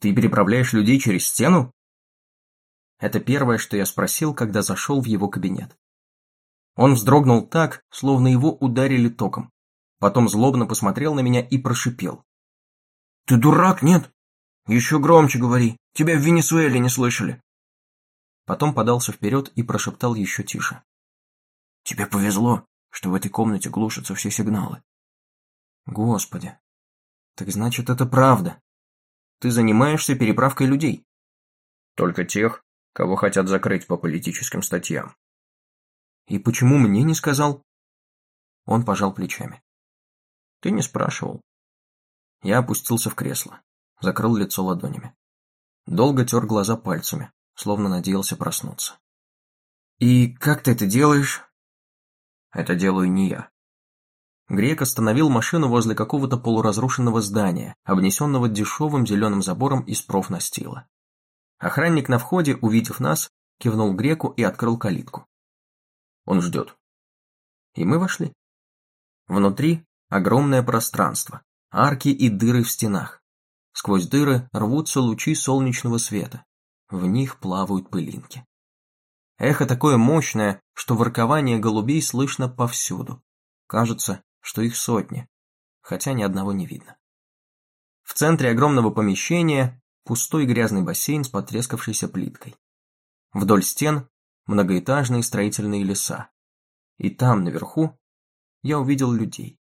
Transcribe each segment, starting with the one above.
Ты переправляешь людей через стену? Это первое, что я спросил, когда зашел в его кабинет. Он вздрогнул так, словно его ударили током. Потом злобно посмотрел на меня и прошипел. «Ты дурак, нет? Еще громче говори, тебя в Венесуэле не слышали!» Потом подался вперед и прошептал еще тише. «Тебе повезло, что в этой комнате глушатся все сигналы». «Господи, так значит, это правда. Ты занимаешься переправкой людей?» «Только тех, кого хотят закрыть по политическим статьям». «И почему мне не сказал?» Он пожал плечами. «Ты не спрашивал». Я опустился в кресло, закрыл лицо ладонями. Долго тер глаза пальцами, словно надеялся проснуться. «И как ты это делаешь?» «Это делаю не я». Грек остановил машину возле какого-то полуразрушенного здания, обнесенного дешевым зеленым забором из профнастила. Охранник на входе, увидев нас, кивнул Греку и открыл калитку. Он ждет. И мы вошли. Внутри огромное пространство, арки и дыры в стенах. Сквозь дыры рвутся лучи солнечного света. В них плавают пылинки. Эхо такое мощное, что воркование голубей слышно повсюду. Кажется, что их сотни, хотя ни одного не видно. В центре огромного помещения пустой грязный бассейн с потрескавшейся плиткой. Вдоль стен многоэтажные строительные леса. И там, наверху, я увидел людей.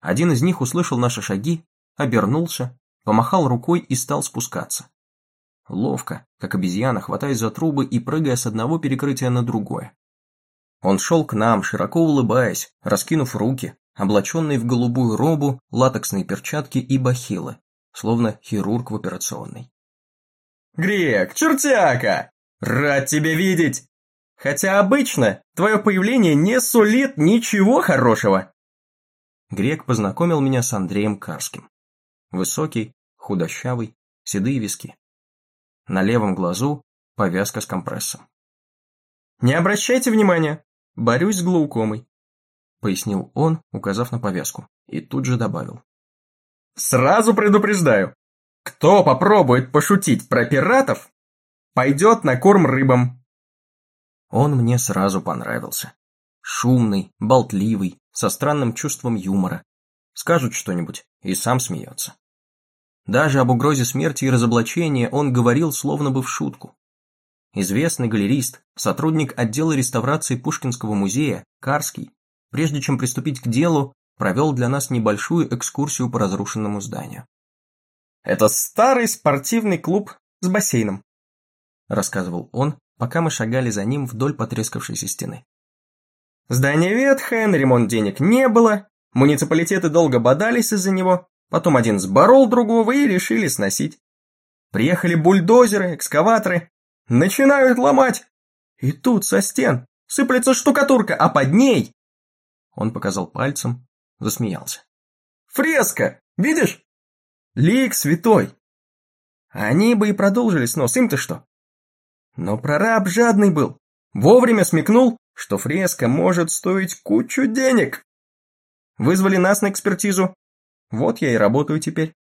Один из них услышал наши шаги, обернулся, помахал рукой и стал спускаться. Ловко, как обезьяна, хватаясь за трубы и прыгая с одного перекрытия на другое. Он шел к нам, широко улыбаясь, раскинув руки, облаченный в голубую робу, латексные перчатки и бахилы, словно хирург в операционной. «Грек, чертяка! Рад тебя видеть! Хотя обычно твое появление не сулит ничего хорошего!» Грек познакомил меня с Андреем Карским. Высокий, худощавый, седые виски. На левом глазу повязка с компрессом. «Не обращайте внимания, борюсь с глаукомой», пояснил он, указав на повязку, и тут же добавил. «Сразу предупреждаю, кто попробует пошутить про пиратов, пойдет на корм рыбам». Он мне сразу понравился. Шумный, болтливый, со странным чувством юмора. Скажут что-нибудь, и сам смеется. Даже об угрозе смерти и разоблачения он говорил словно бы в шутку. Известный галерист, сотрудник отдела реставрации Пушкинского музея, Карский, прежде чем приступить к делу, провел для нас небольшую экскурсию по разрушенному зданию. «Это старый спортивный клуб с бассейном», рассказывал он, пока мы шагали за ним вдоль потрескавшейся стены. «Здание ветхое, на ремонт денег не было, муниципалитеты долго бодались из-за него, Потом один сборол другого и решили сносить. Приехали бульдозеры, экскаваторы. Начинают ломать. И тут со стен сыплется штукатурка, а под ней... Он показал пальцем, засмеялся. Фреска, видишь? Лик святой. Они бы и продолжили снос, им-то что? Но прораб жадный был. Вовремя смекнул, что фреска может стоить кучу денег. Вызвали нас на экспертизу, вот я и работаю теперь.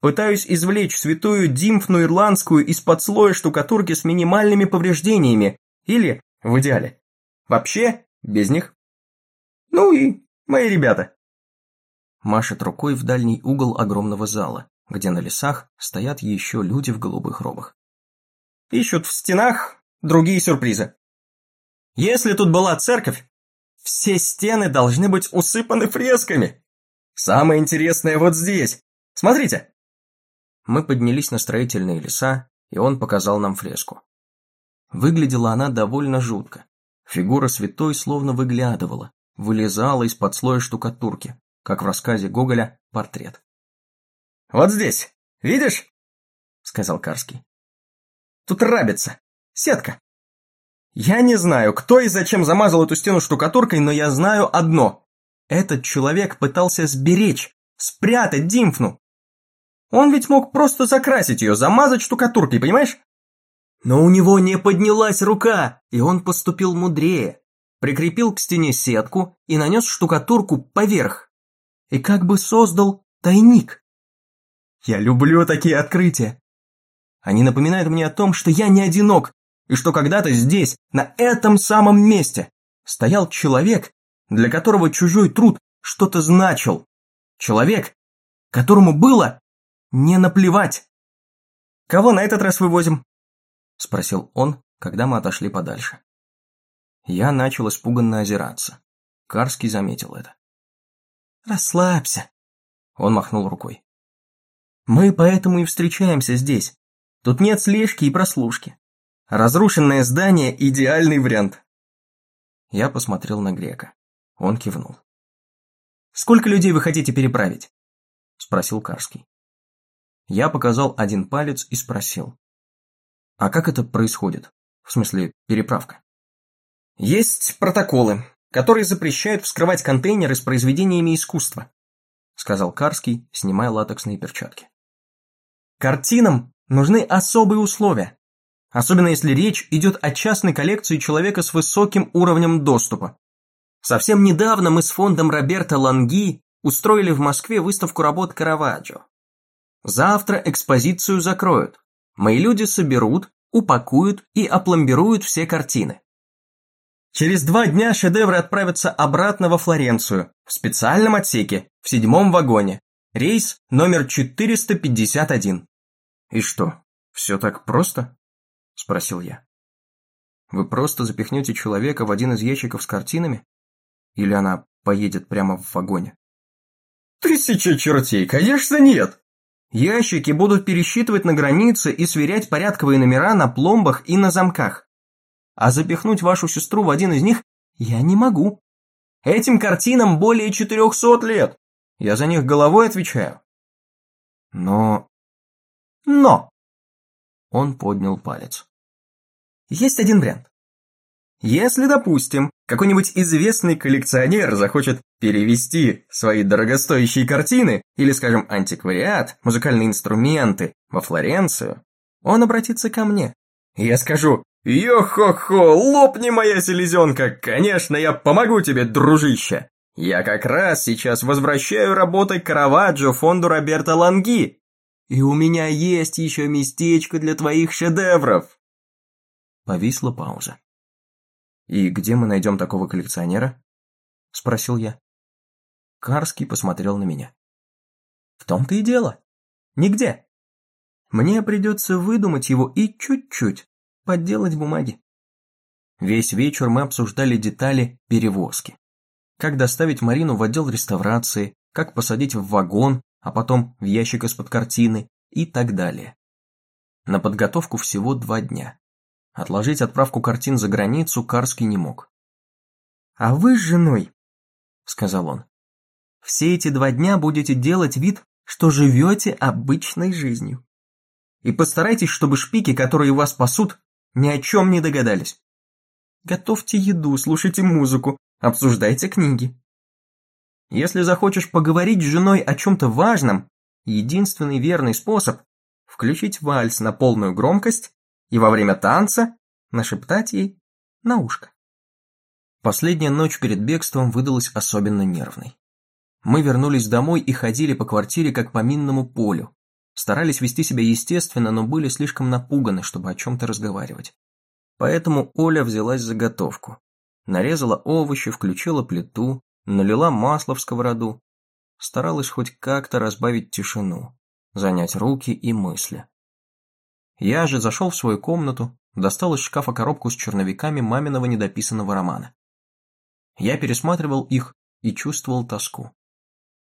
Пытаюсь извлечь святую димфну ирландскую из-под слоя штукатурки с минимальными повреждениями. Или, в идеале, вообще без них. Ну и мои ребята. Машет рукой в дальний угол огромного зала, где на лесах стоят еще люди в голубых робах. Ищут в стенах другие сюрпризы. Если тут была церковь, все стены должны быть усыпаны фресками. Самое интересное вот здесь. Смотрите!» Мы поднялись на строительные леса, и он показал нам фреску. Выглядела она довольно жутко. Фигура святой словно выглядывала, вылезала из-под слоя штукатурки, как в рассказе Гоголя «Портрет». «Вот здесь, видишь?» — сказал Карский. «Тут рабица, сетка. Я не знаю, кто и зачем замазал эту стену штукатуркой, но я знаю одно. Этот человек пытался сберечь, спрятать Димфну. Он ведь мог просто закрасить ее, замазать штукатуркой, понимаешь? Но у него не поднялась рука, и он поступил мудрее. Прикрепил к стене сетку и нанес штукатурку поверх. И как бы создал тайник. Я люблю такие открытия. Они напоминают мне о том, что я не одинок, и что когда-то здесь, на этом самом месте, стоял человек, для которого чужой труд что-то значил. Человек, которому было не наплевать. «Кого на этот раз вывозим?» – спросил он, когда мы отошли подальше. Я начал испуганно озираться. Карский заметил это. «Расслабься», – он махнул рукой. «Мы поэтому и встречаемся здесь. Тут нет слежки и прослушки. Разрушенное здание – идеальный вариант». Я посмотрел на Грека. Он кивнул. «Сколько людей вы хотите переправить?» – спросил Карский. Я показал один палец и спросил. А как это происходит? В смысле, переправка? Есть протоколы, которые запрещают вскрывать контейнеры с произведениями искусства, сказал Карский, снимая латексные перчатки. Картинам нужны особые условия, особенно если речь идет о частной коллекции человека с высоким уровнем доступа. Совсем недавно мы с фондом Роберта Ланги устроили в Москве выставку работ Караваджо. Завтра экспозицию закроют. Мои люди соберут, упакуют и опломбируют все картины. Через два дня шедевры отправятся обратно во Флоренцию, в специальном отсеке, в седьмом вагоне. Рейс номер 451. «И что, все так просто?» – спросил я. «Вы просто запихнете человека в один из ящиков с картинами? Или она поедет прямо в вагоне?» «Тысяча чертей, конечно нет!» Ящики будут пересчитывать на границе и сверять порядковые номера на пломбах и на замках. А запихнуть вашу сестру в один из них я не могу. Этим картинам более 400 лет. Я за них головой отвечаю. Но... Но... Он поднял палец. Есть один вариант. Если, допустим, какой-нибудь известный коллекционер захочет перевести свои дорогостоящие картины или, скажем, антиквариат, музыкальные инструменты во Флоренцию, он обратится ко мне. Я скажу «Йо-хо-хо, лопни моя селезенка, конечно, я помогу тебе, дружище!» Я как раз сейчас возвращаю работы Караваджо фонду Роберта Ланги, и у меня есть еще местечко для твоих шедевров. Повисла пауза. «И где мы найдем такого коллекционера?» – спросил я. Карский посмотрел на меня. «В том-то и дело. Нигде. Мне придется выдумать его и чуть-чуть подделать бумаги». Весь вечер мы обсуждали детали перевозки. Как доставить Марину в отдел реставрации, как посадить в вагон, а потом в ящик из-под картины и так далее. На подготовку всего два дня. Отложить отправку картин за границу Карский не мог. «А вы с женой», — сказал он, — «все эти два дня будете делать вид, что живете обычной жизнью. И постарайтесь, чтобы шпики, которые вас пасут, ни о чем не догадались. Готовьте еду, слушайте музыку, обсуждайте книги. Если захочешь поговорить с женой о чем-то важном, единственный верный способ – включить вальс на полную громкость и во время танца нашептать ей на ушко. Последняя ночь перед бегством выдалась особенно нервной. Мы вернулись домой и ходили по квартире как по минному полю. Старались вести себя естественно, но были слишком напуганы, чтобы о чем-то разговаривать. Поэтому Оля взялась за готовку. Нарезала овощи, включила плиту, налила масло в сковороду. Старалась хоть как-то разбавить тишину, занять руки и мысли. Я же зашел в свою комнату, достал из шкафа коробку с черновиками маминого недописанного романа. Я пересматривал их и чувствовал тоску.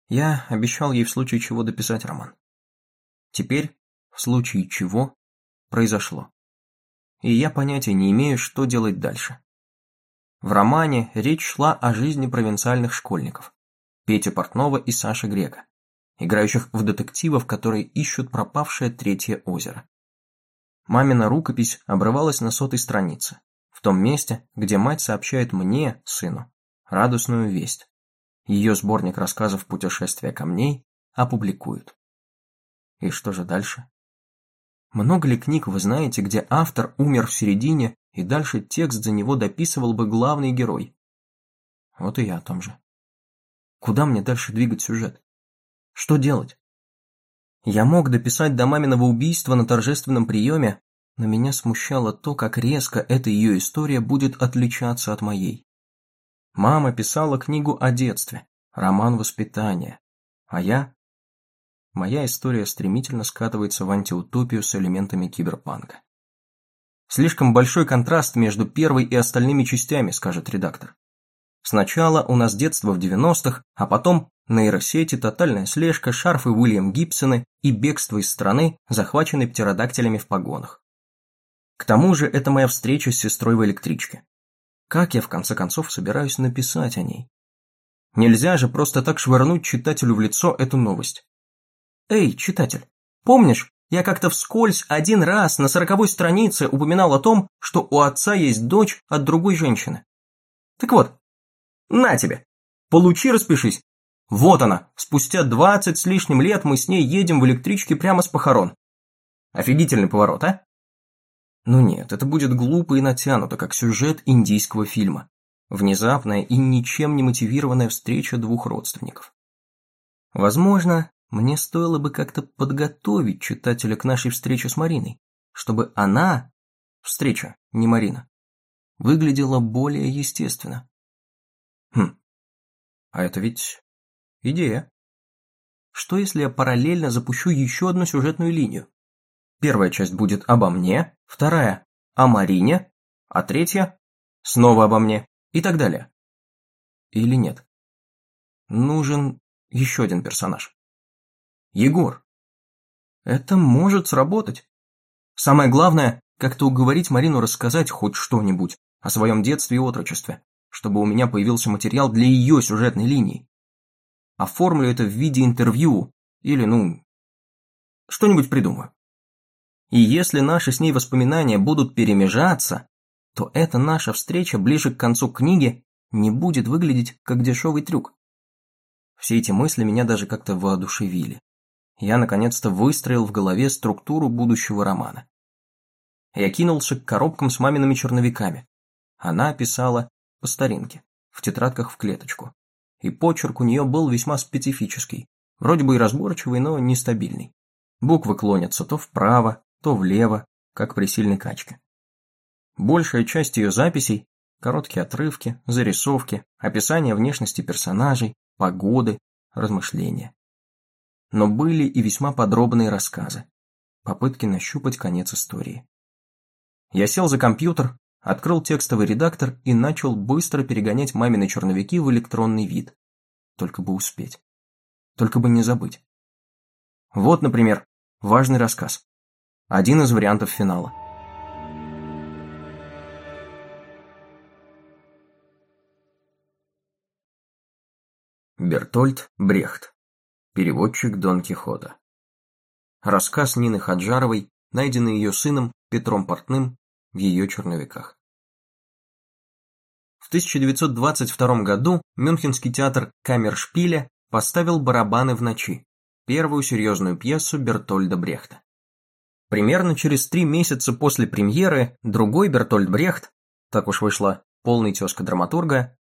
Я обещал ей в случае чего дописать роман. Теперь, в случае чего, произошло. И я понятия не имею, что делать дальше. В романе речь шла о жизни провинциальных школьников. Пети Портнова и Саши Грека, играющих в детективов, которые ищут пропавшее третье озеро. Мамина рукопись обрывалась на сотой странице, в том месте, где мать сообщает мне, сыну, радостную весть. Ее сборник рассказов «Путешествия камней» опубликуют. И что же дальше? Много ли книг вы знаете, где автор умер в середине, и дальше текст за него дописывал бы главный герой? Вот и я о том же. Куда мне дальше двигать сюжет? Что делать? Я мог дописать до маминого убийства на торжественном приеме, но меня смущало то, как резко эта ее история будет отличаться от моей. Мама писала книгу о детстве, роман воспитания, а я... Моя история стремительно скатывается в антиутопию с элементами киберпанка. Слишком большой контраст между первой и остальными частями, скажет редактор. Сначала у нас детство в 90-х, а потом нейросети, тотальная слежка, шарфы Уильям Гибсоны и бегство из страны, захваченной птеродактилями в погонах. К тому же это моя встреча с сестрой в электричке. Как я в конце концов собираюсь написать о ней? Нельзя же просто так швырнуть читателю в лицо эту новость. Эй, читатель, помнишь, я как-то вскользь один раз на сороковой странице упоминал о том, что у отца есть дочь от другой женщины. Так вот, на тебе, получи, распишись. Вот она, спустя двадцать с лишним лет мы с ней едем в электричке прямо с похорон. Офигительный поворот, а? Ну нет, это будет глупо и натянуто, как сюжет индийского фильма. Внезапная и ничем не мотивированная встреча двух родственников. Возможно, мне стоило бы как-то подготовить читателя к нашей встрече с Мариной, чтобы она, встреча, не Марина, выглядела более естественно. Хм, а это ведь идея. Что если я параллельно запущу еще одну сюжетную линию? Первая часть будет обо мне, вторая – о Марине, а третья – снова обо мне и так далее. Или нет? Нужен еще один персонаж. Егор. Это может сработать. Самое главное, как-то уговорить Марину рассказать хоть что-нибудь о своем детстве и отрочестве, чтобы у меня появился материал для ее сюжетной линии. Оформлю это в виде интервью или, ну, что-нибудь придумаю. И если наши с ней воспоминания будут перемежаться, то эта наша встреча ближе к концу книги не будет выглядеть как дешевый трюк. Все эти мысли меня даже как-то воодушевили я наконец-то выстроил в голове структуру будущего романа. Я кинулся к коробкам с мамиными черновиками. Она писала по старинке, в тетрадках в клеточку. И почерк у нее был весьма специфический, вроде бы и разборчивый, но нестабильный. Буквы клонятся то вправо, то влево, как при сильной качке. Большая часть ее записей – короткие отрывки, зарисовки, описание внешности персонажей, погоды, размышления но были и весьма подробные рассказы, попытки нащупать конец истории. Я сел за компьютер, открыл текстовый редактор и начал быстро перегонять мамины черновики в электронный вид. Только бы успеть. Только бы не забыть. Вот, например, важный рассказ. Один из вариантов финала. Бертольд Брехт Переводчик Дон Кихота. Рассказ Нины Хаджаровой, найденный ее сыном Петром Портным в ее черновиках. В 1922 году Мюнхенский театр Камершпиля поставил «Барабаны в ночи», первую серьезную пьесу Бертольда Брехта. Примерно через три месяца после премьеры другой Бертольд Брехт, так уж вышла полный тезка драматурга,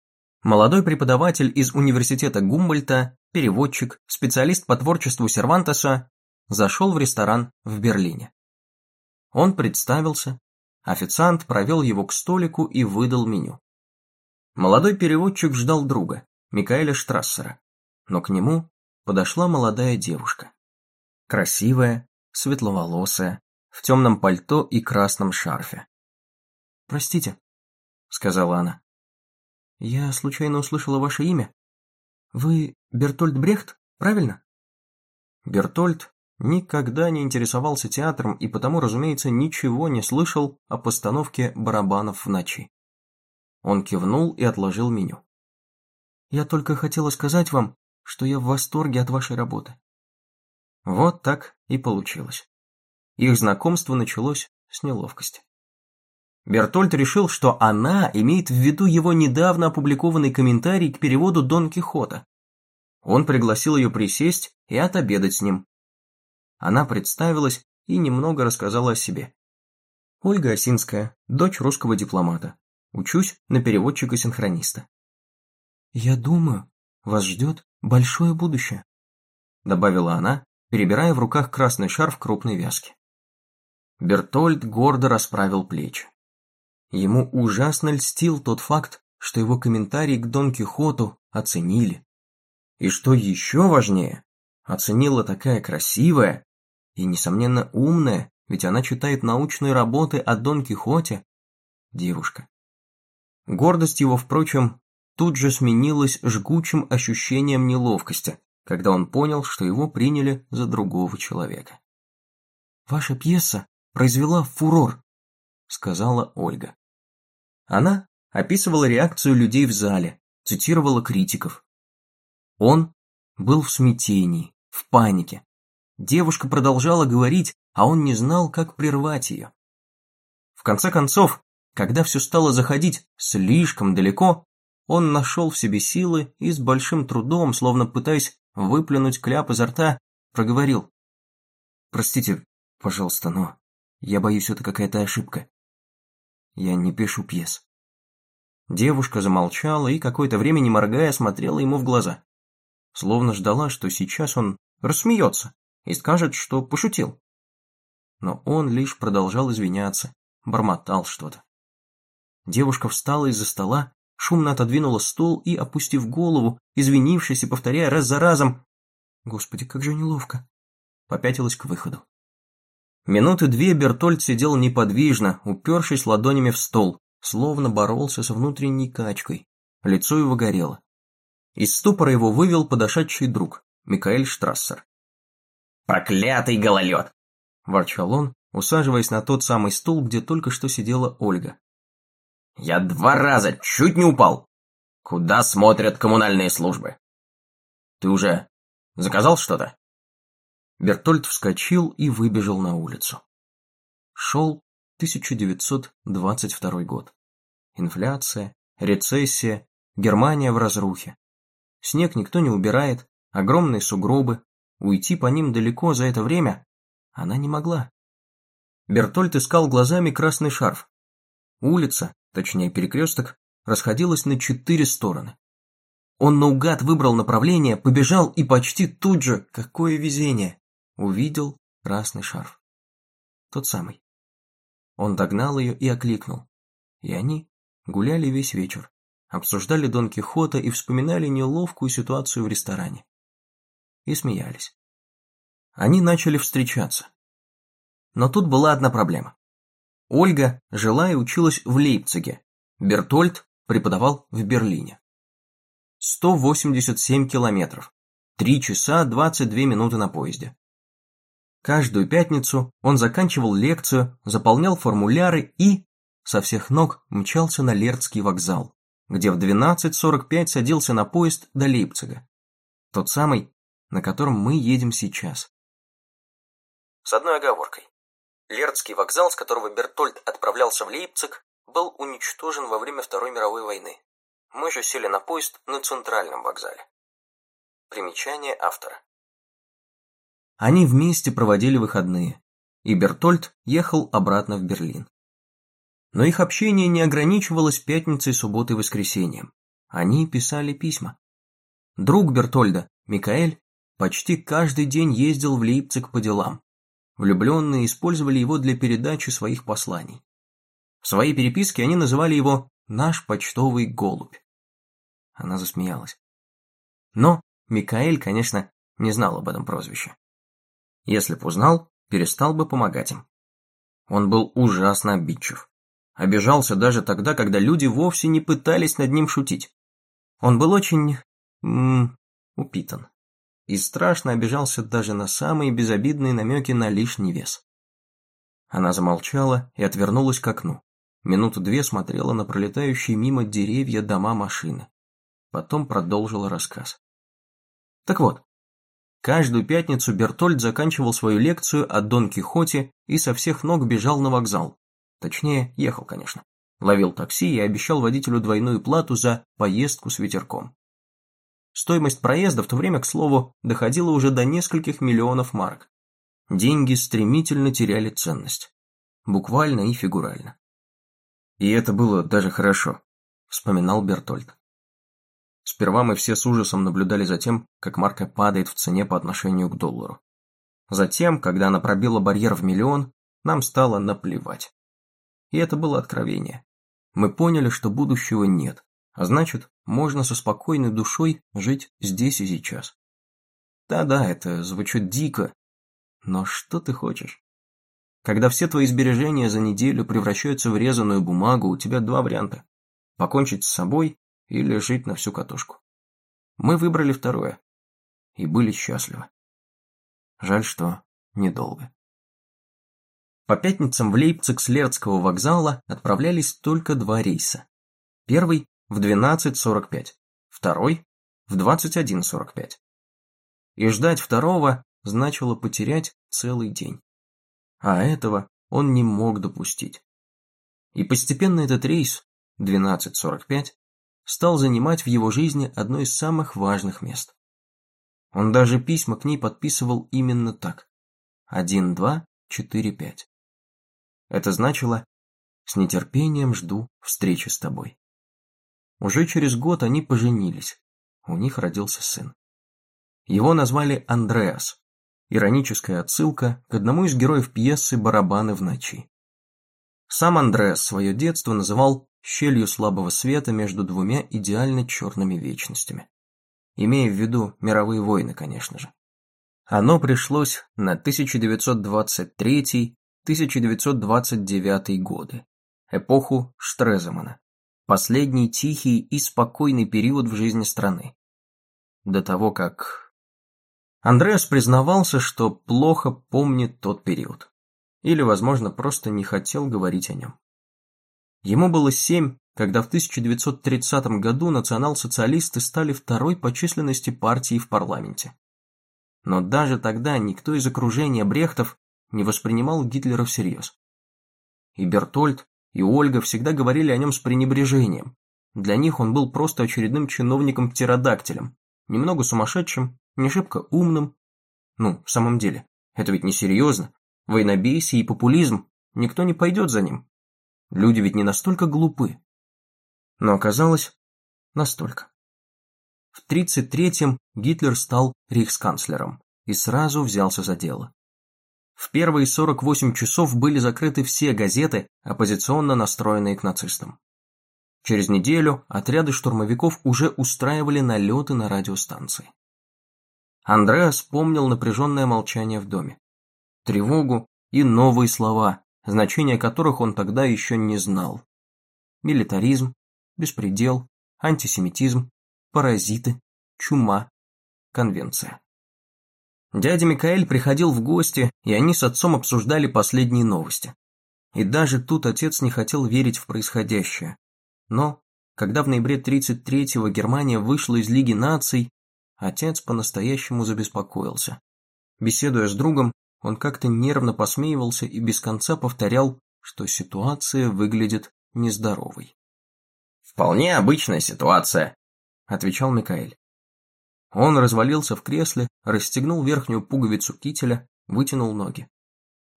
молодой преподаватель из университета Гумбольта переводчик, специалист по творчеству Сервантеса, зашел в ресторан в Берлине. Он представился, официант провел его к столику и выдал меню. Молодой переводчик ждал друга, Микаэля Штрассера, но к нему подошла молодая девушка. Красивая, светловолосая, в темном пальто и красном шарфе. «Простите», — сказала она. «Я случайно услышала ваше имя. Вы Бертольд Брехт, правильно? Бертольд никогда не интересовался театром и потому, разумеется, ничего не слышал о постановке барабанов в ночи. Он кивнул и отложил меню. «Я только хотела сказать вам, что я в восторге от вашей работы». Вот так и получилось. Их знакомство началось с неловкости. Бертольд решил, что она имеет в виду его недавно опубликованный комментарий к переводу Дон Кихота. Он пригласил ее присесть и отобедать с ним. Она представилась и немного рассказала о себе. Ольга Осинская, дочь русского дипломата. Учусь на переводчика-синхрониста. «Я думаю, вас ждет большое будущее», добавила она перебирая в руках красный шарф крупной вязки. Бертольд гордо расправил плечи. Ему ужасно льстил тот факт, что его комментарий к Дон Кихоту оценили. И что еще важнее, оценила такая красивая и, несомненно, умная, ведь она читает научные работы о Дон Кихоте, девушка. Гордость его, впрочем, тут же сменилась жгучим ощущением неловкости, когда он понял, что его приняли за другого человека. «Ваша пьеса произвела фурор», — сказала Ольга. Она описывала реакцию людей в зале, цитировала критиков. Он был в смятении, в панике. Девушка продолжала говорить, а он не знал, как прервать ее. В конце концов, когда все стало заходить слишком далеко, он нашел в себе силы и с большим трудом, словно пытаясь выплюнуть кляп изо рта, проговорил. «Простите, пожалуйста, но я боюсь, это какая-то ошибка. Я не пишу пьес». Девушка замолчала и какое-то время, не моргая, смотрела ему в глаза. Словно ждала, что сейчас он рассмеется и скажет, что пошутил. Но он лишь продолжал извиняться, бормотал что-то. Девушка встала из-за стола, шумно отодвинула стол и, опустив голову, извинившись и повторяя раз за разом «Господи, как же неловко!» попятилась к выходу. Минуты две Бертольд сидел неподвижно, упершись ладонями в стол, словно боролся с внутренней качкой. Лицо его горело. Из ступора его вывел подошедший друг, Микаэль Штрассер. «Проклятый гололед!» – ворчал он, усаживаясь на тот самый стул, где только что сидела Ольга. Я два раза чуть не упал. Куда смотрят коммунальные службы? Ты уже заказал что-то? Бертольд вскочил и выбежал на улицу. Шел 1922 год. Инфляция, рецессия, Германия в разрухе. Снег никто не убирает, огромные сугробы. Уйти по ним далеко за это время она не могла. Бертольд искал глазами красный шарф. Улица, точнее перекресток, расходилась на четыре стороны. Он наугад выбрал направление, побежал и почти тут же, какое везение, увидел красный шарф. Тот самый. Он догнал ее и окликнул. И они гуляли весь вечер, обсуждали Дон Кихота и вспоминали неловкую ситуацию в ресторане. И смеялись. Они начали встречаться. Но тут была одна проблема. Ольга жила и училась в Лейпциге. Бертольд преподавал в Берлине. 187 километров. 3 часа 22 минуты на поезде. Каждую пятницу он заканчивал лекцию, заполнял формуляры и со всех ног мчался на Лерцкий вокзал, где в 12.45 садился на поезд до Лейпцига. Тот самый, на котором мы едем сейчас. С одной оговоркой. Лердский вокзал, с которого Бертольд отправлялся в Лейпциг, был уничтожен во время Второй мировой войны. Мы же сели на поезд на центральном вокзале. Примечание автора. Они вместе проводили выходные, и Бертольд ехал обратно в Берлин. Но их общение не ограничивалось пятницей, субботой и воскресеньем. Они писали письма. Друг Бертольда, Микаэль, почти каждый день ездил в Лейпциг по делам. Влюбленные использовали его для передачи своих посланий. В своей переписке они называли его «наш почтовый голубь». Она засмеялась. Но Микаэль, конечно, не знал об этом прозвище. Если б узнал, перестал бы помогать им. Он был ужасно обидчив. Обижался даже тогда, когда люди вовсе не пытались над ним шутить. Он был очень... М упитан и страшно обижался даже на самые безобидные намеки на лишний вес. Она замолчала и отвернулась к окну. Минуту две смотрела на пролетающие мимо деревья дома машины. Потом продолжила рассказ. Так вот, каждую пятницу Бертольд заканчивал свою лекцию о Дон Кихоте и со всех ног бежал на вокзал. Точнее, ехал, конечно. Ловил такси и обещал водителю двойную плату за поездку с ветерком. Стоимость проезда в то время, к слову, доходила уже до нескольких миллионов марок. Деньги стремительно теряли ценность. Буквально и фигурально. И это было даже хорошо, вспоминал Бертольд. Сперва мы все с ужасом наблюдали за тем, как марка падает в цене по отношению к доллару. Затем, когда она пробила барьер в миллион, нам стало наплевать. И это было откровение. Мы поняли, что будущего нет, а значит, можно со спокойной душой жить здесь и сейчас. Да-да, это звучит дико, но что ты хочешь? Когда все твои сбережения за неделю превращаются в резаную бумагу, у тебя два варианта. Покончить с собой или жить на всю катушку. Мы выбрали второе. И были счастливы. Жаль, что недолго. По пятницам в Лейпциг с Лерцкого вокзала отправлялись только два рейса. Первый в 12.45, второй в 21.45. И ждать второго значило потерять целый день. А этого он не мог допустить. И постепенно этот рейс, 12.45, стал занимать в его жизни одно из самых важных мест. Он даже письма к ней подписывал именно так. 1, 2, 4, 5. Это значило «С нетерпением жду встречи с тобой». Уже через год они поженились. У них родился сын. Его назвали Андреас, Ироническая отсылка к одному из героев пьесы «Барабаны в ночи». Сам Андреас свое детство называл щелью слабого света между двумя идеально черными вечностями. Имея в виду мировые войны, конечно же. Оно пришлось на 1923-1929 годы, эпоху Штреземана, последний тихий и спокойный период в жизни страны. До того, как Андреас признавался, что плохо помнит тот период. Или, возможно, просто не хотел говорить о нем. Ему было семь, когда в 1930 году национал-социалисты стали второй по численности партией в парламенте. Но даже тогда никто из окружения Брехтов не воспринимал Гитлера всерьез. И Бертольд, и Ольга всегда говорили о нем с пренебрежением. Для них он был просто очередным чиновником-птеродактилем, немного сумасшедшим не шибко умным. Ну, в самом деле, это ведь не серьезно. Войнобесие и популизм, никто не пойдет за ним. Люди ведь не настолько глупы. Но оказалось, настолько. В 33-м Гитлер стал рейхсканцлером и сразу взялся за дело. В первые 48 часов были закрыты все газеты, оппозиционно настроенные к нацистам. Через неделю отряды штурмовиков уже устраивали налеты на радиостанции. Андреас помнил напряженное молчание в доме. Тревогу и новые слова, значения которых он тогда еще не знал. Милитаризм, беспредел, антисемитизм, паразиты, чума, конвенция. Дядя Микаэль приходил в гости, и они с отцом обсуждали последние новости. И даже тут отец не хотел верить в происходящее. Но, когда в ноябре 33-го Германия вышла из Лиги наций, Отец по-настоящему забеспокоился. Беседуя с другом, он как-то нервно посмеивался и без конца повторял, что ситуация выглядит нездоровой. «Вполне обычная ситуация», – отвечал Микаэль. Он развалился в кресле, расстегнул верхнюю пуговицу кителя, вытянул ноги.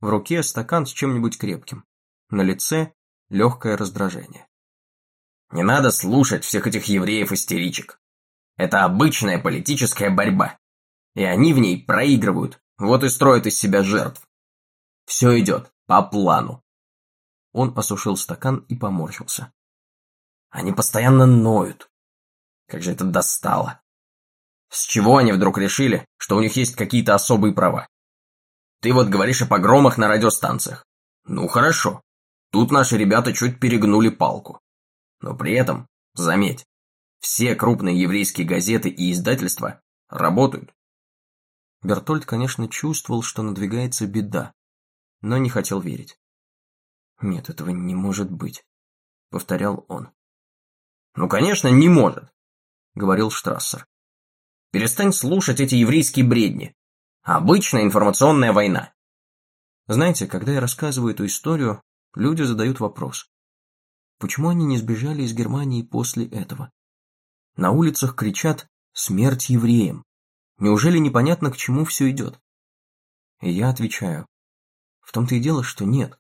В руке стакан с чем-нибудь крепким. На лице легкое раздражение. «Не надо слушать всех этих евреев-истеричек. Это обычная политическая борьба. И они в ней проигрывают, вот и строят из себя жертв. Все идет по плану. Он осушил стакан и поморщился. Они постоянно ноют. Как же это достало. С чего они вдруг решили, что у них есть какие-то особые права? Ты вот говоришь о погромах на радиостанциях. Ну хорошо, тут наши ребята чуть перегнули палку. Но при этом, заметь, все крупные еврейские газеты и издательства работают. Бертольд, конечно, чувствовал, что надвигается беда, но не хотел верить. «Нет, этого не может быть», — повторял он. «Ну, конечно, не может», — говорил Штрассер. «Перестань слушать эти еврейские бредни. Обычная информационная война». Знаете, когда я рассказываю эту историю, люди задают вопрос. Почему они не сбежали из Германии после этого? На улицах кричат «Смерть евреям!». Неужели непонятно, к чему все идет? И я отвечаю. В том-то и дело, что нет.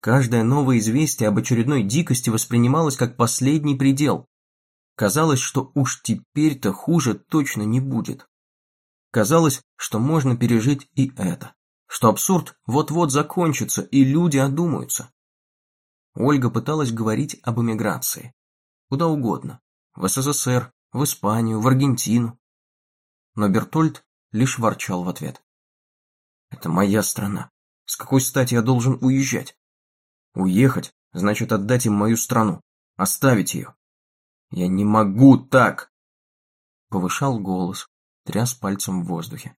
Каждое новое известие об очередной дикости воспринималось как последний предел. Казалось, что уж теперь-то хуже точно не будет. Казалось, что можно пережить и это, что абсурд вот-вот закончится и люди одумаются. Ольга пыталась говорить об эмиграции. Куда угодно. В СССР, в Испанию, в Аргентину. Но Бертольд лишь ворчал в ответ. «Это моя страна. С какой стати я должен уезжать? Уехать значит отдать им мою страну, оставить ее. Я не могу так!» Повышал голос, тряс пальцем в воздухе.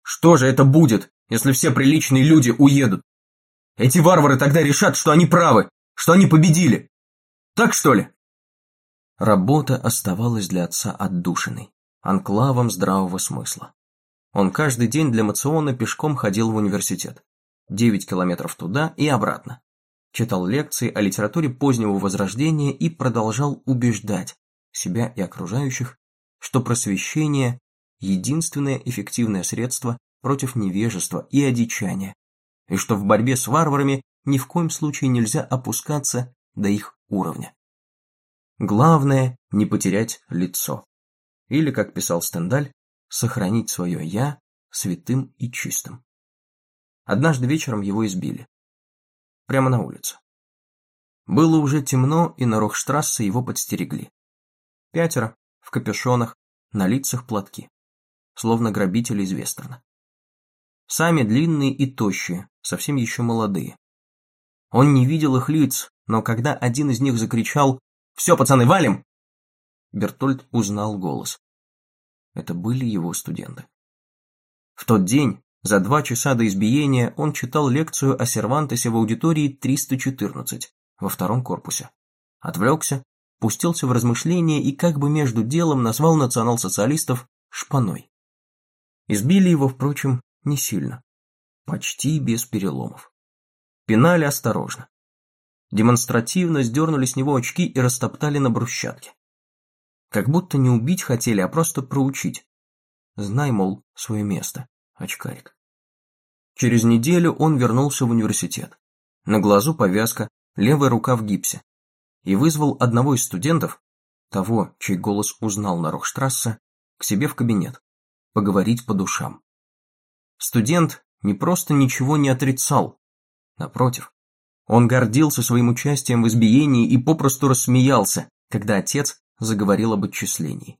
«Что же это будет, если все приличные люди уедут? Эти варвары тогда решат, что они правы, что они победили. Так что ли?» Работа оставалась для отца отдушиной, анклавом здравого смысла. Он каждый день для мациона пешком ходил в университет. Девять километров туда и обратно. Читал лекции о литературе позднего возрождения и продолжал убеждать себя и окружающих, что просвещение – единственное эффективное средство против невежества и одичания, и что в борьбе с варварами ни в коем случае нельзя опускаться до их уровня. Главное – не потерять лицо. Или, как писал Стендаль, сохранить свое «я» святым и чистым. Однажды вечером его избили. Прямо на улице. Было уже темно, и на Рохштрассе его подстерегли. Пятеро, в капюшонах, на лицах платки. Словно грабители из вестерна. Сами длинные и тощие, совсем еще молодые. Он не видел их лиц, но когда один из них закричал все, пацаны, валим!» Бертольд узнал голос. Это были его студенты. В тот день, за два часа до избиения, он читал лекцию о Сервантесе в аудитории 314 во втором корпусе. Отвлекся, пустился в размышления и как бы между делом назвал национал-социалистов «шпаной». Избили его, впрочем, не сильно. Почти без переломов. Пинали осторожно демонстративно сдернули с него очки и растоптали на брусчатке. Как будто не убить хотели, а просто проучить. Знай, мол, свое место, очкарик. Через неделю он вернулся в университет. На глазу повязка, левая рука в гипсе. И вызвал одного из студентов, того, чей голос узнал на Рохштрассе, к себе в кабинет, поговорить по душам. Студент не просто ничего не отрицал, напротив, он гордился своим участием в избиении и попросту рассмеялся, когда отец заговорил об отчислении.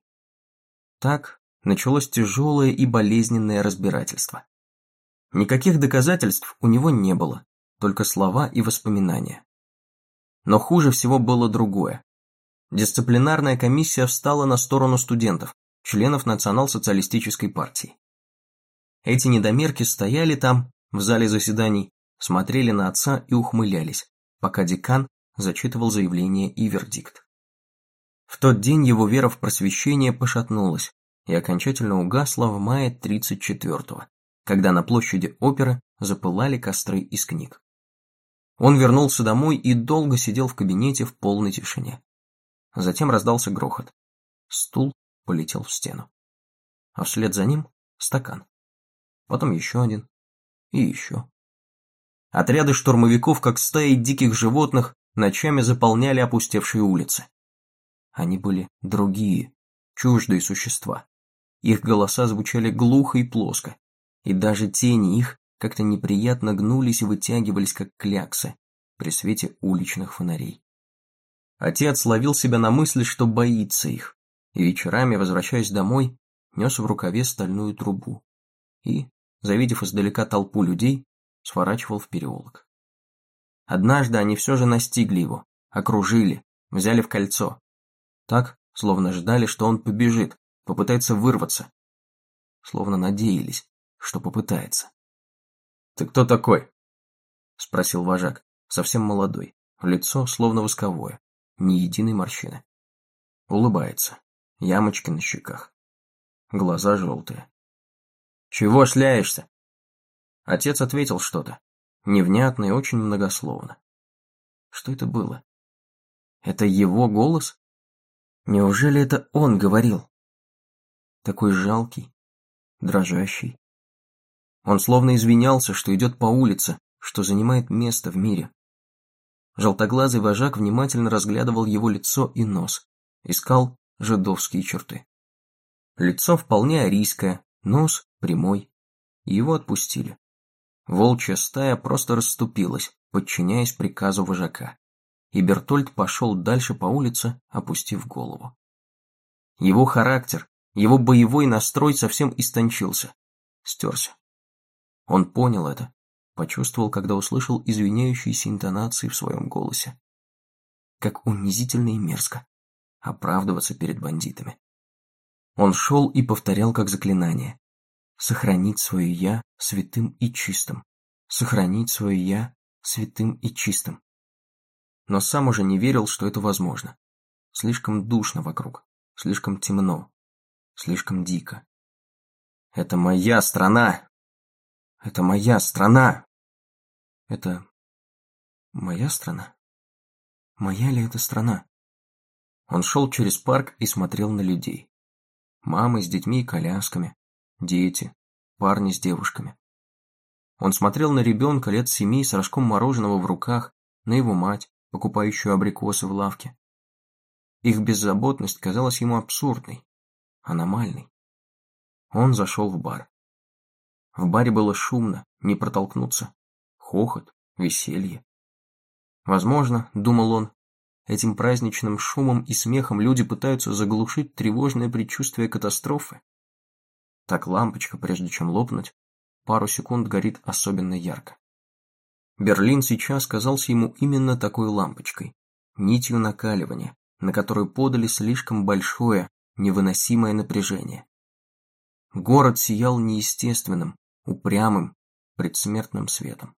Так началось тяжелое и болезненное разбирательство. Никаких доказательств у него не было, только слова и воспоминания. Но хуже всего было другое. Дисциплинарная комиссия встала на сторону студентов, членов национал-социалистической партии. Эти недомерки стояли там, в зале заседаний, смотрели на отца и ухмылялись, пока декан зачитывал заявление и вердикт. В тот день его вера в просвещение пошатнулась и окончательно угасла в мае 34-го, когда на площади оперы запылали костры из книг. Он вернулся домой и долго сидел в кабинете в полной тишине. Затем раздался грохот. Стул полетел в стену. А вслед за ним стакан. Потом еще один. И еще. Отряды штурмовиков, как стаи диких животных, ночами заполняли опустевшие улицы. Они были другие, чуждые существа. Их голоса звучали глухо и плоско, и даже тени их как-то неприятно гнулись и вытягивались, как кляксы, при свете уличных фонарей. Отец ловил себя на мысли, что боится их, и вечерами, возвращаясь домой, нес в рукаве стальную трубу. И, завидев издалека толпу людей, сворачивал в переулок. Однажды они все же настигли его, окружили, взяли в кольцо. Так, словно ждали, что он побежит, попытается вырваться. Словно надеялись, что попытается. «Ты кто такой?» – спросил вожак, совсем молодой, лицо словно восковое, ни единой морщины. Улыбается, ямочки на щеках, глаза желтые. «Чего шляешься?» Отец ответил что-то, невнятно и очень многословно. Что это было? Это его голос? Неужели это он говорил? Такой жалкий, дрожащий. Он словно извинялся, что идет по улице, что занимает место в мире. Желтоглазый вожак внимательно разглядывал его лицо и нос, искал жидовские черты. Лицо вполне арийское, Нос прямой. Его отпустили. Волчья стая просто расступилась, подчиняясь приказу вожака. И Бертольд пошел дальше по улице, опустив голову. Его характер, его боевой настрой совсем истончился, стерся. Он понял это, почувствовал, когда услышал извиняющиеся интонации в своем голосе. Как унизительно и мерзко оправдываться перед бандитами. Он шел и повторял как заклинание. Сохранить свое «я» святым и чистым. Сохранить свое «я» святым и чистым. Но сам уже не верил, что это возможно. Слишком душно вокруг, слишком темно, слишком дико. Это моя страна! Это моя страна! Это моя страна? Моя ли это страна? Он шел через парк и смотрел на людей. Мамы с детьми и колясками, дети, парни с девушками. Он смотрел на ребенка лет семи с рожком мороженого в руках, на его мать, покупающую абрикосы в лавке. Их беззаботность казалась ему абсурдной, аномальной. Он зашел в бар. В баре было шумно, не протолкнуться. Хохот, веселье. Возможно, думал он, этим праздничным шумом и смехом люди пытаются заглушить тревожное предчувствие катастрофы. Так лампочка, прежде чем лопнуть, пару секунд горит особенно ярко. Берлин сейчас казался ему именно такой лампочкой, нитью накаливания, на которую подали слишком большое, невыносимое напряжение. Город сиял неестественным, упрямым, предсмертным светом.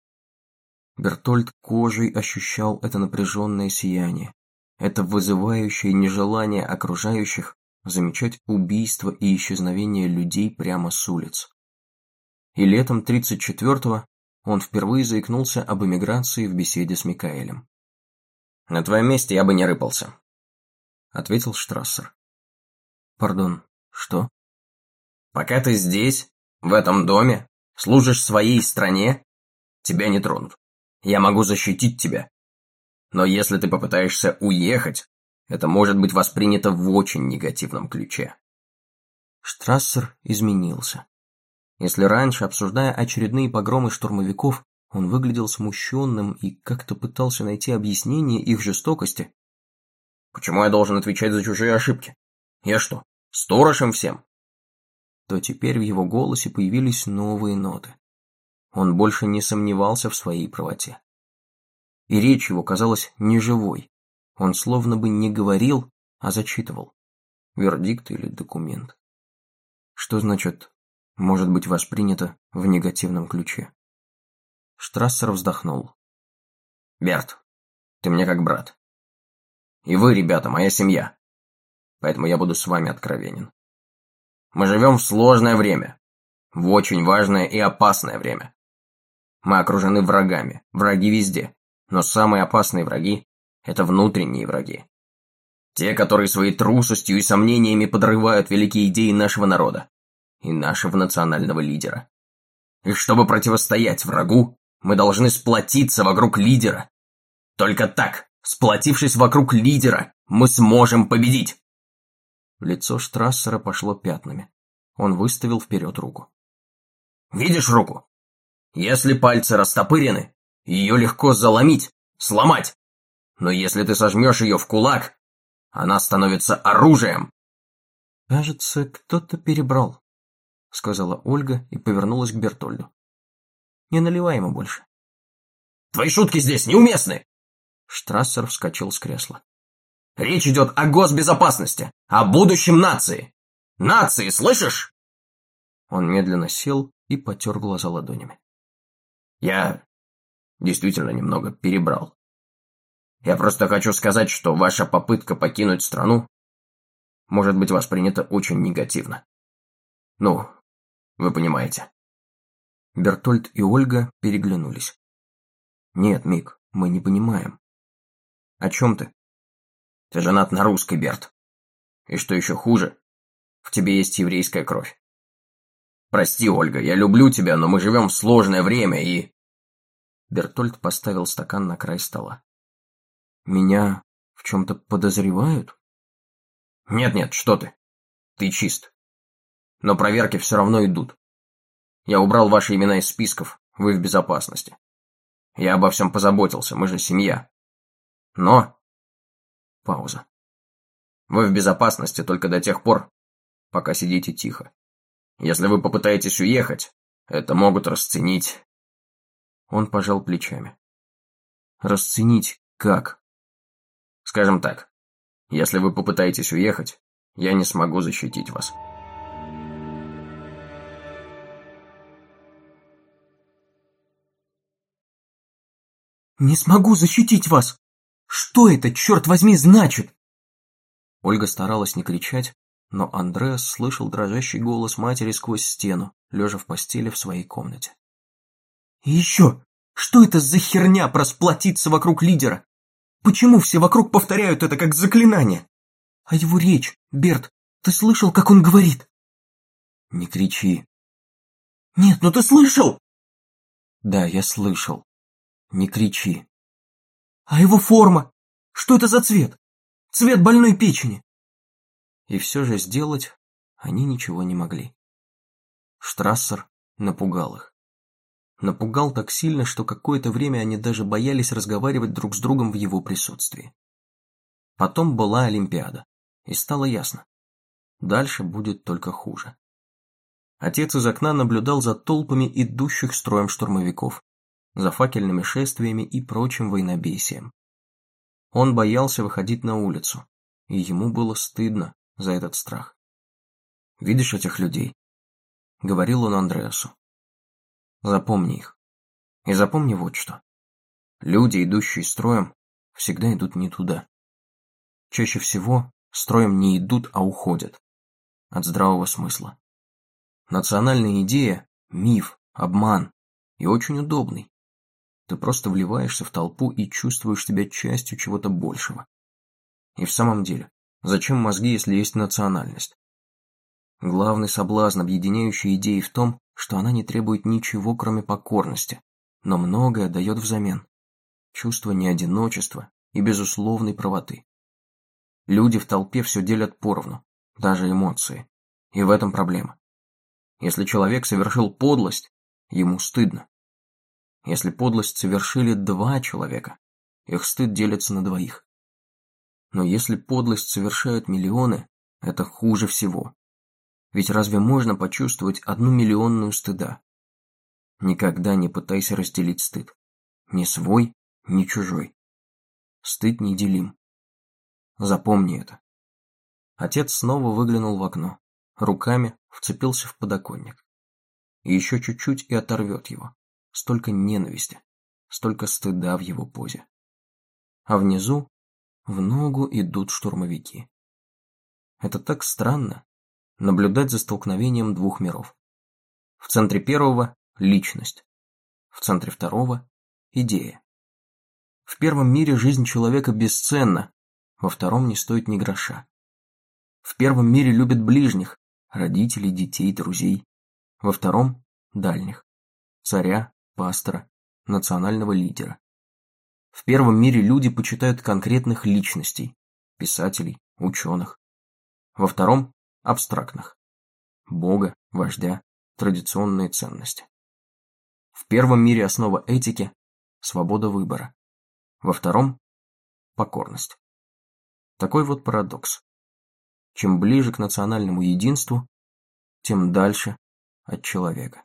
Бертольд кожей ощущал это напряженное сияние, это вызывающее нежелание окружающих замечать убийства и исчезновение людей прямо с улиц. И летом 34-го он впервые заикнулся об эмиграции в беседе с Микаэлем. «На твоем месте я бы не рыпался», — ответил Штрассер. «Пардон, что?» «Пока ты здесь, в этом доме, служишь своей стране, тебя не тронут. Я могу защитить тебя, но если ты попытаешься уехать, это может быть воспринято в очень негативном ключе. Штрассер изменился. Если раньше, обсуждая очередные погромы штурмовиков, он выглядел смущенным и как-то пытался найти объяснение их жестокости. «Почему я должен отвечать за чужие ошибки? Я что, сторож им всем?» То теперь в его голосе появились новые ноты. Он больше не сомневался в своей правоте и речь его казалась неживой. Он словно бы не говорил, а зачитывал. Вердикт или документ. Что значит «может быть воспринято в негативном ключе»? Штрассер вздохнул. «Берт, ты мне как брат. И вы, ребята, моя семья. Поэтому я буду с вами откровенен. Мы живем в сложное время, в очень важное и опасное время. Мы окружены врагами, враги везде. Но самые опасные враги – это внутренние враги. Те, которые своей трусостью и сомнениями подрывают великие идеи нашего народа и нашего национального лидера. И чтобы противостоять врагу, мы должны сплотиться вокруг лидера. Только так, сплотившись вокруг лидера, мы сможем победить. Лицо Штрассера пошло пятнами. Он выставил вперед руку. «Видишь руку? Если пальцы растопырены, ее легко заломить, сломать. Но если ты сожмешь ее в кулак, она становится оружием. «Кажется, кто-то перебрал», — сказала Ольга и повернулась к Бертольду. «Не наливай ему больше». «Твои шутки здесь неуместны!» Штрассер вскочил с кресла. «Речь идет о госбезопасности, о будущем нации! Нации, слышишь?» Он медленно сел и потер глаза ладонями. «Я действительно немного перебрал. Я просто хочу сказать, что ваша попытка покинуть страну может быть воспринята очень негативно. Ну, вы понимаете. Бертольд и Ольга переглянулись. Нет, Мик, мы не понимаем. О чем ты? Ты женат на русской, Берт. И что еще хуже, в тебе есть еврейская кровь. Прости, Ольга, я люблю тебя, но мы живем в сложное время и... Бертольд поставил стакан на край стола. «Меня в чем-то подозревают?» «Нет-нет, что ты. Ты чист. Но проверки все равно идут. Я убрал ваши имена из списков, вы в безопасности. Я обо всем позаботился, мы же семья. Но... Пауза. Вы в безопасности только до тех пор, пока сидите тихо. Если вы попытаетесь уехать, это могут расценить... Он пожал плечами. Расценить как? Скажем так, если вы попытаетесь уехать, я не смогу защитить вас. «Не смогу защитить вас! Что это, черт возьми, значит?» Ольга старалась не кричать, но Андреас слышал дрожащий голос матери сквозь стену, лежа в постели в своей комнате. «И еще, что это за херня просплотиться вокруг лидера? Почему все вокруг повторяют это как заклинание? А его речь, Берт, ты слышал, как он говорит?» «Не кричи». «Нет, ну ты слышал?» «Да, я слышал. Не кричи». «А его форма? Что это за цвет? Цвет больной печени?» И все же сделать они ничего не могли. Штрассер напугал их. Напугал так сильно, что какое-то время они даже боялись разговаривать друг с другом в его присутствии. Потом была Олимпиада, и стало ясно. Дальше будет только хуже. Отец из окна наблюдал за толпами идущих строем штурмовиков, за факельными шествиями и прочим военобесием. Он боялся выходить на улицу, и ему было стыдно за этот страх. «Видишь этих людей?» — говорил он Андреасу. «Запомни их. И запомни вот что. Люди, идущие строем, всегда идут не туда. Чаще всего строем не идут, а уходят. От здравого смысла. Национальная идея – миф, обман и очень удобный. Ты просто вливаешься в толпу и чувствуешь себя частью чего-то большего. И в самом деле, зачем мозги, если есть национальность? Главный соблазн объединяющей идеи в том, что она не требует ничего, кроме покорности, но многое дает взамен. Чувство неодиночества и безусловной правоты. Люди в толпе все делят поровну, даже эмоции. И в этом проблема. Если человек совершил подлость, ему стыдно. Если подлость совершили два человека, их стыд делится на двоих. Но если подлость совершают миллионы, это хуже всего. Ведь разве можно почувствовать одну миллионную стыда? Никогда не пытайся разделить стыд. Ни свой, ни чужой. Стыд неделим. Запомни это. Отец снова выглянул в окно, руками вцепился в подоконник. И еще чуть-чуть и оторвет его. Столько ненависти, столько стыда в его позе. А внизу в ногу идут штурмовики. Это так странно, наблюдать за столкновением двух миров. В центре первого – личность, в центре второго – идея. В первом мире жизнь человека бесценна, во втором не стоит ни гроша. В первом мире любят ближних, родителей, детей, друзей. Во втором – дальних, царя, пастора, национального лидера. В первом мире люди почитают конкретных личностей, писателей, ученых. Во втором – абстрактных. Бога, вождя, традиционные ценности. В первом мире основа этики – свобода выбора. Во втором – покорность. Такой вот парадокс. Чем ближе к национальному единству, тем дальше от человека.